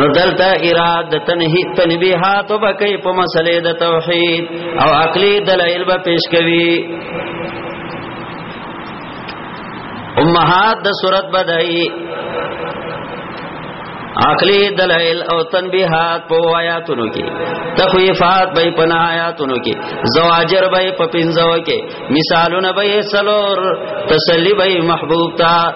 نو دلته اراده تنهی تنبیحات وبکې په مسلې د توحید او عقلی دلایل به پیش کوي امهات د صورت بدای عقلی دلائل او تنبیحات په آیاتونو کې تخویفات به په آیاتونو کې زواجر به په پنځو کې مثالونه به سلور تسلی به محبوب تا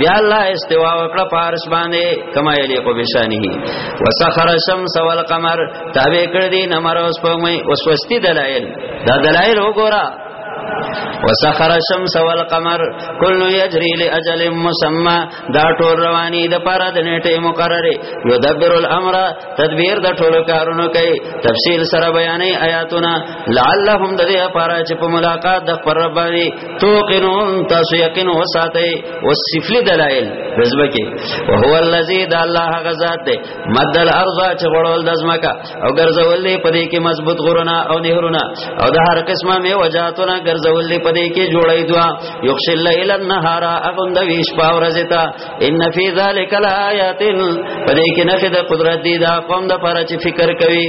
بیا الله استوا وکړه پارس باندې کما یلیق بشانه وسخر الشمس والقمر تابع کړ دي نمر اوس په مې وسوستی دلایل دا دلایل وګوره وسخر الشمس والقمر كل يجري لاجل مسمى دا ټول رواني د پاره د نیټه مقرره يدبر الامر تدبیر د ټول کارونو کوي تفصیل سره بیانې آیاتونه لعلهم د دې لپاره چې په ملاقات د پر رب باندې توقنون تاسو یقین وساتئ او سفلی دلائل رزبکی وهو الذی د الله غزاد دی مدل ارض چې غړول د زمکا او ګرځول دی پدې کې مضبوط غرونه او نهرونه او د هر قسمه می وجاتونه ګرځول دی پدې کې جوړې دوا یخش الليل النهار اغند ویش پاورز تا ان فی ذلک لآیات پدې کې نخد قدرت دی دا قوم د پر چې فکر کوي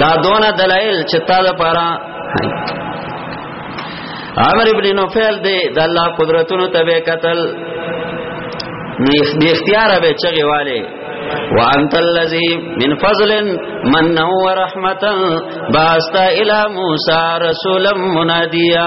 دا دون دلائل چې تا د پاره عمر ابن نوفل دی د الله قدرتونو ته به قتل نو اختیار به چغي والے وانت الذي من فضل من ورحمتا باست الى موسى رسولا مناديا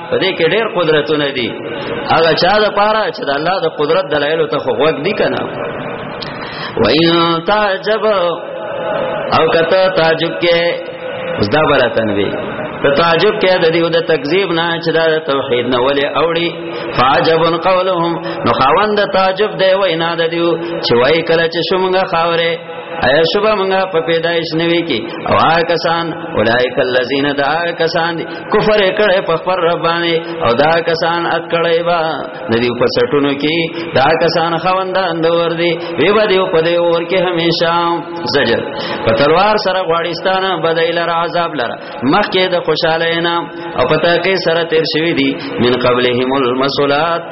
په دې کې ډېر قدرتونه دي هغه چا د پاره چې د الله د قدرت دلایل ته خو وګ دي کنه وَإِن تَعْجَبَ او کته تعجب کې اوس دا بل تنوي ته تعجب کې د دې د تکذیب نه چې دا توحید نه ولې اوړي فعجب قولهم نو خاوند تعجب دی وینا د دې چې وای کله چې شومګه خاوره ایا شوبه مونږه په پیدایش نوي کې او هغه کسان اولایک الذین دا کسان کفر کړي په خبر ربانه او دا کسان اکړې با ندی په سټونو کې دا کسان خوند اندور دي وی به دیو په دی اور کې همیشه زجر په تلوار سره غواړستان بدایل را عذاب لره مخکې د خوشاله نه او پتا کې سره تیر شوی دي من قبلهم المسلات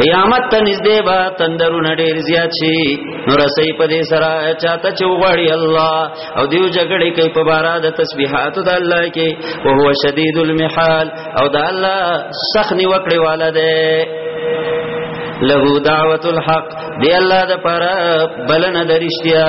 قیامت ته نږدې به تندرونه ډېر زیات شي نو رسې په دې سره چاته چوغړی الله او دیو جګړې کوي په بارا د تسبیحات د الله کې او هو شدید المحال او د الله سخنی وکړي والا ده له دعوت الحق دی الله د پر بلنه درشتیا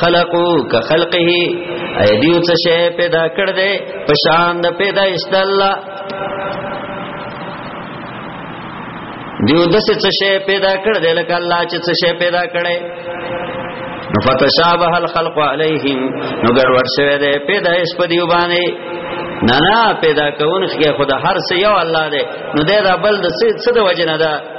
خلقو که خلقه ایدیو څه شی پیدا کړ دې په شان د پیدایش د الله دیو د څه شی پیدا کړ دې لکه الله چې څه شی پیدا کړي نو فتشابه الخلق علیهم نو ګډوډ شوی دی پیدایش په دیو باندې نه نه پیدا کون خو خدا هر څه یو الله دی نو دا بل د څه د وجنه ده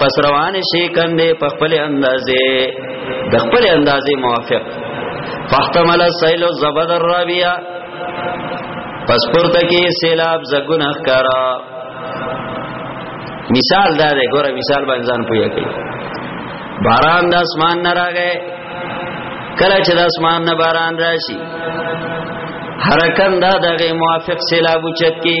پس روان شي کندې په خپل اندازې د خپل اندازې موافق فاحتمل السيل الزبد الرابيا پس پورته کې سیلاب زګون ښکارا مثال دا دی ګوره مثال باندې ځان پوهه کوي باران د اسمان نه راغی کله چې د اسمان نه باران راشي حرکت دا دغه موافق سیلاب چت کې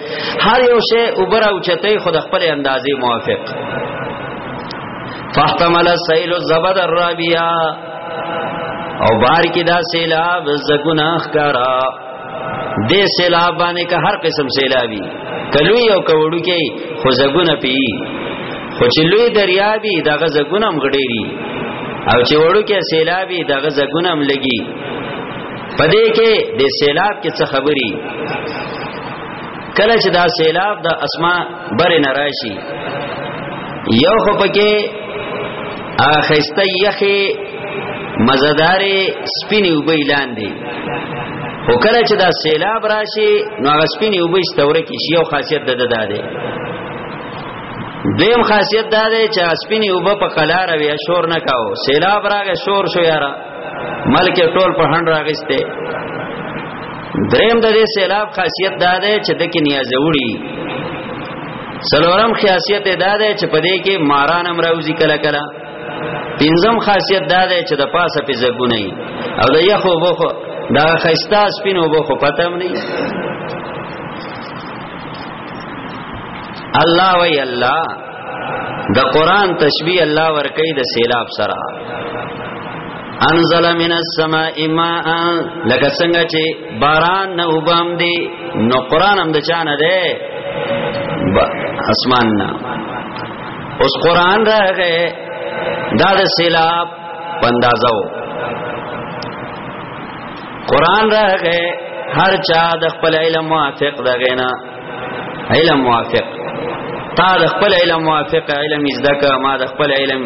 هر یو شی اوبر او چته خود خپل اندازې موافق فاحتمل السيل الزبد الرابيا او بار کې دا سیلاب زګونه ښکارا دې سیلاب باندې که هر قسم سیلابي کلوی او کوړو کې خو زګونه پی خو چې لوی دریابي دغه زګونه هم غډيري او چې وړو کې سیلابي دغه زګونه هم لګي پدې کې د سیلاب کې څه خبري کله چې دا سیلاب د اسما بر نه راشي یو خو پکې اخسته یخي مزدار سپینی وبې لاندې خو کله چې دا سیلاب راشي نو هغه سپینی وبې ستوره کې شی او خاصیت د ده ده دیم خاصیت دا ده چې سپینی وبې په قلار وی شور نه کاو سیلاب راغی شور شو یاره ملک ټول په هند راغسته دریم د دې سیلاب خاصیت دا ده چې د کې نیاز وړي سلورم خاصیت دا ده چې په دې کې ماران هم راوځي کله کله پنځم خاصیت دا ده چې د پاسه په زګونه او د یخو بوخو دا خيستا سپینو بوخو پته هم نه الله وی الله د قران تشبیه الله ور کوي د سیلاب سره انزل من السماء ماء لکه څنګه چې باران نه وبام دی نو قران هم د چانه دی اسمان نه اوس قران راغې دا د سیلاب پندازو قران راغې هر چا د خپل علم موافق دغه نه علم موافق تا د خپل علم موافق علم زده کا ما د خپل علم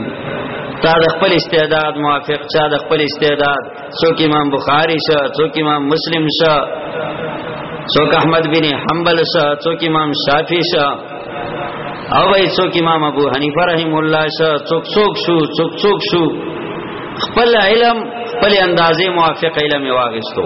تا د خپل استعداد موافق چا د خپل استعداد څوک امام بخاری شه څوک امام مسلم شه څوک احمد بن حنبل شه څوک امام شافعی شه او وای څوک امام ابو حنیفه رحم الله شه څوک څوک شو څوک څوک شو خپل علم خپل اندازې موافق علم واغستو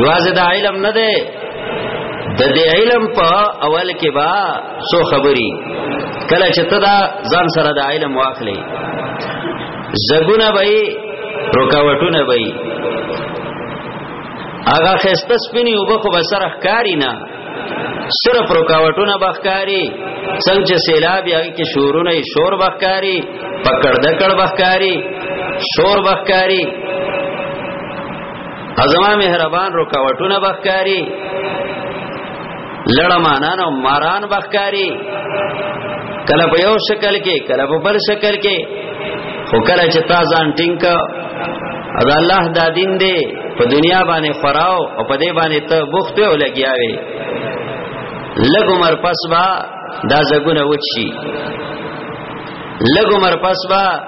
یوازې دا علم نه دی د دې علم په اول کې با سو خبري کله چې ته دا ځان سره د علم واخلې زګونه به رکاوټونه به هغه خسته سپینی وبخ به سره ښکاری نه صرف رکاوټونه بخکاری څنګه چې سیلاب یا کې شورونه شور بخکاری پکړ دکړ بخکاری شور بخکاری ازما مهربان رکاوټونه بخکاری لړمانان او ماران بخکاری کله په یو شکل کې کله په بل شکل کې خو کله چې تا ځان ټینګ ادا الله دا دین دی په دنیا باندې خراو او په دې باندې ته بوخت او لګیاوي لګ عمر پس با دا زګونه وچی لګ عمر پس با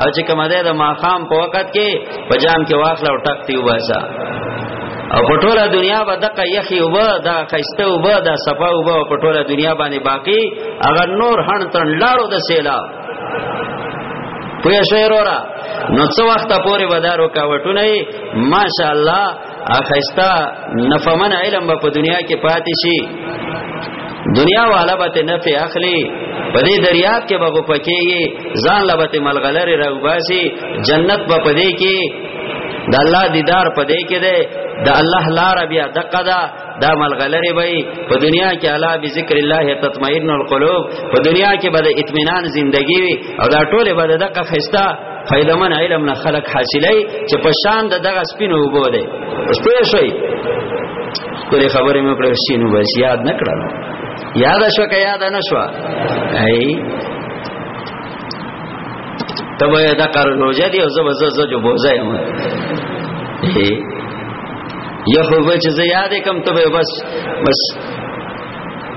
او چې کومه ده د ماقام په وخت کې په جام کې واخل او ټک دی وباسا او په ټوله دنیا به دغه یخي وب دا خسته وب دا صفا وب په ټوله دنیا باندې باقی اغه نور هن تن لاړو د سیلا پوه شئ رورا نو څو وخت پورې بدارو کاوټونه ماشاءالله اخیستا نفمن علم به په دنیا کې پاتې شي دنیا والا به ته نفع اخلي په دې دریاب کې به پکېږي ځان لا به ملغلره راوباسي جنت به پدې کې د الله دیدار پدې کې ده د الله لار بیا دقه ده دا ملغلره وي په دنیا کې الا بذکر الله تطمئن القلوب په دنیا کې به د اطمینان ژوندۍ وي او دا ټوله به دقه خسته فائدہ من علم نه خلق حاصلای چې په شان د دغه سپینو وبو دی پوه شئ کله خبرې مې کړې شینو بس یاد نه کړم یاد شو که یاد نه شو ای تبه دا کار روزه دی او زبر زو جو بوزه یم یو خو به چې زه یاد کم ته بس بس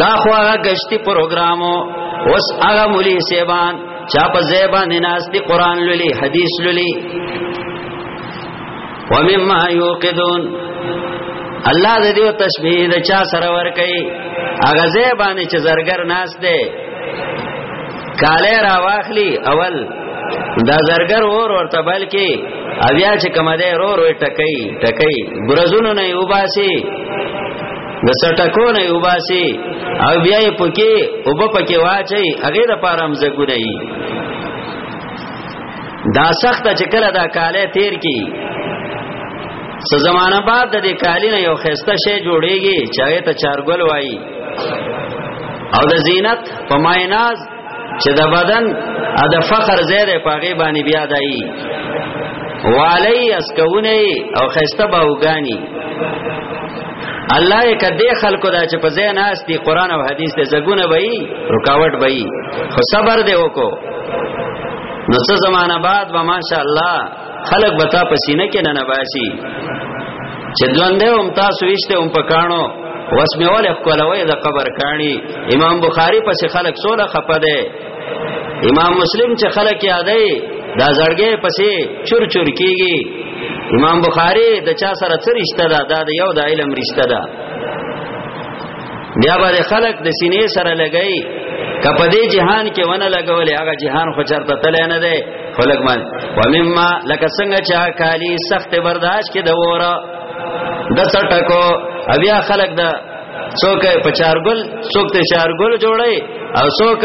دا خو هغه گشتي پروګرامو اوس هغه مولي سیبان چا په زیبان ناس دي قران لولي حدیث لولي ومما یوقدون الله دې دیو تشبیه د چا سره ور کوي هغه زیبان چې زرګر ناس دي کاله را واخلي اول دا زرګر اور ورته بلکې اویا چې کومه ده رو رو ټکای ټکای ګرزونو نه وباسي د سټکونه یو باسي او بیا یې پکې او په پکې واچي هغه د پارم زګونه یي دا سخت چې کله دا کاله تیر کی څه زمانہ بعد د دې کالی نه یو خسته شی جوړیږي چې هغه ته چارګل وایي او د زینت په مایناز چې د بدن د فخر زیره پاغه باندې بیا دای والی اسکونه او خسته باوګانی الله یې کدی خلکو دا چې په ځای ناس دي قران او حدیث ته زګونه وای رکاوټ وای خو صبر دی وکړو نو څه زمانہ بعد به ماشاءالله خلق بتا پسینه کې نه نباسي چې ژوند هم تاسو وشته هم پکانو وس مې ولې خپلوي د قبر کانی امام بخاری پس خلق سوله خپه ده امام مسلم چې خلق یادې دا زړګې پسې چور چور کیږي امام بخاری د چا سره څه رشتہ ده دا د یو د علم رشتہ ده بیا به خلک د سینې سره لګی کپه دې جهان کې ونه لګولې هغه جهان خو چرته تل نه دی خلک مان و مما لکه څنګه چې کالی سخت برداشت کې د وره د سټکو بیا خلک د څوک په چارګل څوک ته چارګل جوړي او څوک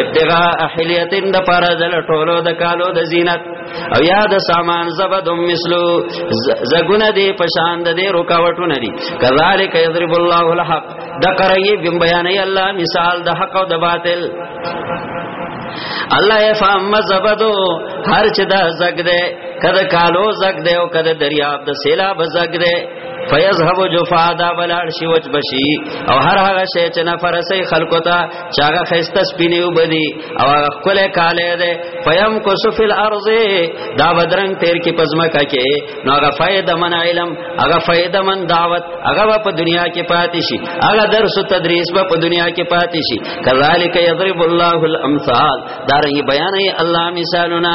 ابتغاء حلیتن د پر دل ټولو د کالو د زینت او یا د سامان زبدم مثلو زګونه دی پشان د دی رکاوټونه دی کذالک یضرب الله الحق د قریب بم بیان الله مثال د حق او د باطل الله یې فهم زبدو هر چې دا زګ دی کده کالو زګ دی او کده دریاب د سیلاب زګ دی فیذهب جفادا بلار شی وچ بشی او هر هغه شی چې نفر سي خلقو ته چاغه خسته سپینه وبدي او هغه خپل کاله ده فیم کو سفل ارض دا بدرنګ تیر کې پزما کا کې نو هغه فائدہ من علم هغه فائدہ من دعوت هغه په دنیا کې پاتې شي هغه درس او تدریس په دنیا کې پاتې شي کذالک یضرب الله الامثال دا رنګ بیان یې الله مثالونه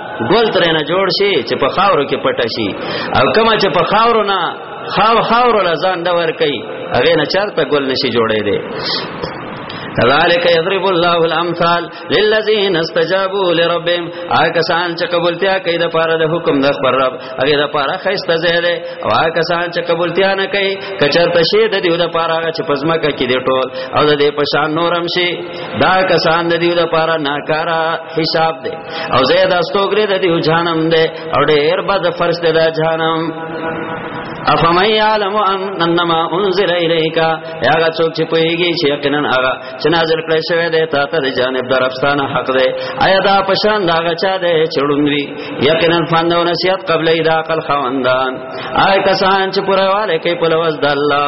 ګل ترې نه جوړ شي چې په خاورو کې پټ شي او کما چې په خاورو نه خاو خاورو لزان د ور کوي هغه نه چرته ګل نشي جوړې دي کذالک یضرب الله الامثال للذین استجابوا لربهم هغه سان چې قبولتیا کوي د پاره د حکم د خبر رب هغه د پاره خسته زیاده او هغه سان چې قبولتیا نه کوي کچرته شی د دیو د پاره هغه چې پزما کوي د ټول او د دې پشان نورم شي دا کسان د دیو د پاره ناکارا حساب دی او زید استوګره د دې جهنم دی او ډېر بد فرض دی د جهنم افمن یعلم انما انزل الیک هغه څوک چې پوهیږي چې یقینا هغه چې نازل کړی شوی دی تا ته د جانب درفستانه حق دی آیا دا پشان دا غچا دی چړوندوی یقینا فند او نصیحت قبل ادا عقل خوندان آی کسان چې پرواله کوي په لوز د الله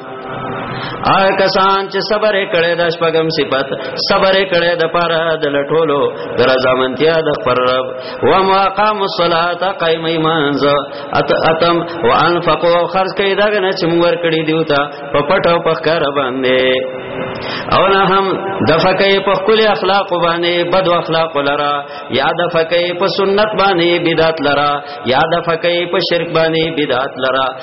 هغه کسان چې صبر کړي د شپږم صفت صبر کړي د پاره د لټولو درځامنتیا د خپل رب و مقام الصلاه قائم ایمان ز اتم وانفقوا خرج کړي دا نه چې موږ ور کړی دیوتا په پټو په کار باندې او نه هم د فقې په خپل اخلاق باندې بد اخلاق لرا یا د فقې په سنت باندې بدعت لرا یا د فقې په شرک باندې بدعت لرا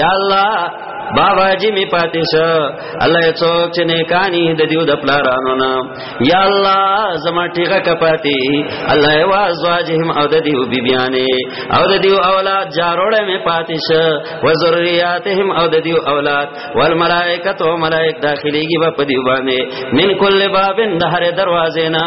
یا الله بابا جی می پاتې شه الله څوک چې نه کانی د دیو د پلارانو نه یا الله زما ټیګه کپاتی الله وازواجهم او د دیو بیبیانه او د دیو اولاد جاروړې می پاتې شه و ذریاتهم او د دیو اولاد والملائکه او ملائک داخليږي په دیو باندې من کل بابن د هر دروازې نه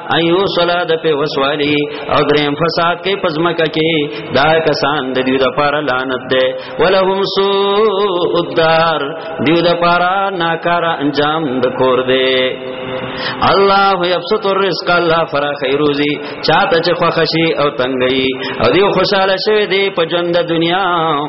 ایو صلا د په وسوالی او دریم فساد کې پزمکه کې دا کسان د دیو د پاره لعنت ده ولهم سوء الدار دیو د پاره ناکار انجام د کور دی الله یبسط الرزق الله فرا خیروزی چاته چې خوښشي او تنگي او دیو خوشاله شوی دی په ژوند د دنیا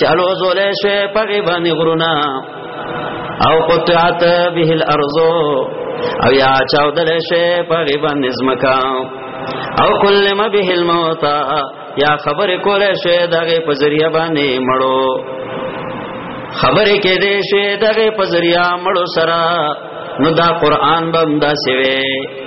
چالو زولې شوې په باندې غرونه او قطعت به الارض او یا چاو دلې شوې په باندې زمکا او کلم به الموت یا خبر کولې شوې دغه په ذریعہ باندې مړو خبرې کې دې شوې دغه په ذریعہ مړو سره نو دا قران بم دا سوي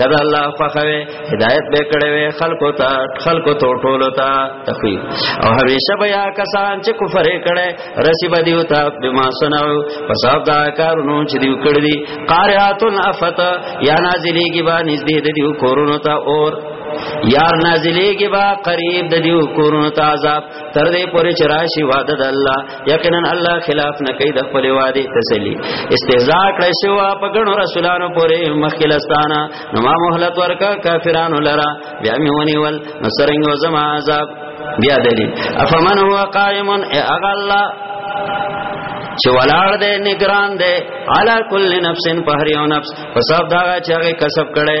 کدا الله فخوي هدايت به کړي وي خلکو ته خلکو ته ټولو ته تخوي او همیشه بیا کسان چې کفر کړي رسی به دیو ته بما سنو پساب دا کارونو چې دیو کړی دي قارعاتن افت یا نازلی کی با نږدې دیو کورونو ته اور یار نازلی کی با قریب دیو کورونو ته عذاب تر دې پورې چې راشي وعده د الله یقینا الله خلاف نه کوي د خپل وعده تسلی استهزاء کړی شو په ګڼو رسولانو پورې مخکلستانه نو ما مهلت ورکا کافرانو لرا بیا میونی ول نو سرنګ زما عذاب بیا دلیل افمن هو قائم اغه الله چې ولاړ دې نگران دې علا کل نفس په هر یو نفس په سب دا چې هغه کسب کړي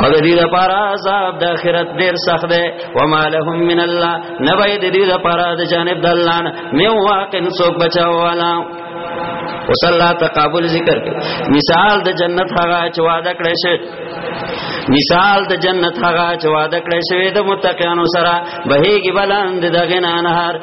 او د دې لپاره عذاب د آخرت ډیر سخت دی و ما لهم من الله نبی د دې لپاره د جانب د الله نه مې واقعن څوک بچاو والا وص الله تقابل ذکر کړ مثال د جنت هغه چې وعده کړی شي مثال د جنت هغه چې وعده کړی شوی د متقینو سره بهيږي بلند دغه نه انهار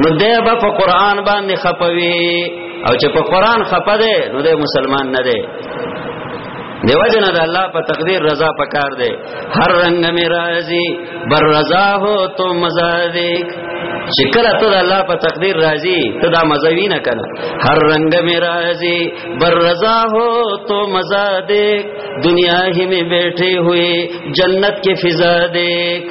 نو دی به په قران باندې خپوي او چې په قران خپه دی نو دی مسلمان نه دی دیو جن د الله په تقدیر رضا پکار دی هر رنگ می راضی بر رضا هو تو مزا دیک چې کله ته د الله په تقدیر راضی ته دا مزوی نه کنه هر رنگ می راضی بر رضا هو تو مزا دیک دنیا ہی میں بیٹھے ہوئے جنت کے فضا دیک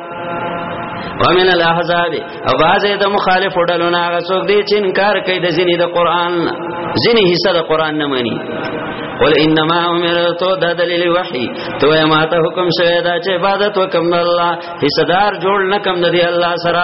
ومن الاحزاب او بعضې د مخالف ډلو نه هغه څوک دي چې انکار کوي د ځینې د قران ځینې حصہ د قران نه مني قل انما امرت د دلیل وحی تو ما ته حکم شوی دا چې عبادت وکم الله حصدار جوړ نکم د الله سره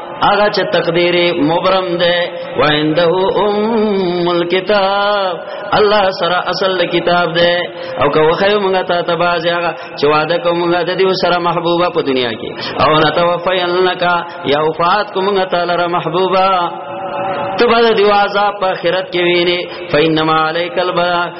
هغه چې تقدیر مبرم ده وعنده ام الكتاب الله سره اصل کتاب ده او که وخیو موږ ته تباز هغه چې وعده کوم موږ د دې سره محبوبه په دنیا کې او نتوفینک یا وفات کوم موږ تعالی را محبوبه تو بعد دیو عذاب په آخرت کې ویني فینما علیک البلاغ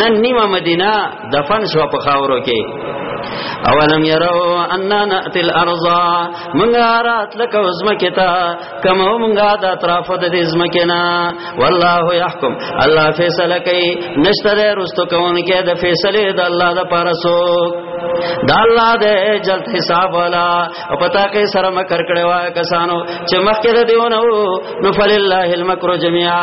نن نیمه مدینه دفن شو په خاورو کې اولم يرو ان ناتي الارض منغا رات لك وزمکتا کما منغا د اطراف د زمکنا والله يحكم الله فیصله کوي نشته رستو کون کې د فیصله د الله د پارسو د الله د جلد حساب والا او پتا کې سره مکر کړي وا کسانو چې مخکې دیونه نو فلله المکر جميعا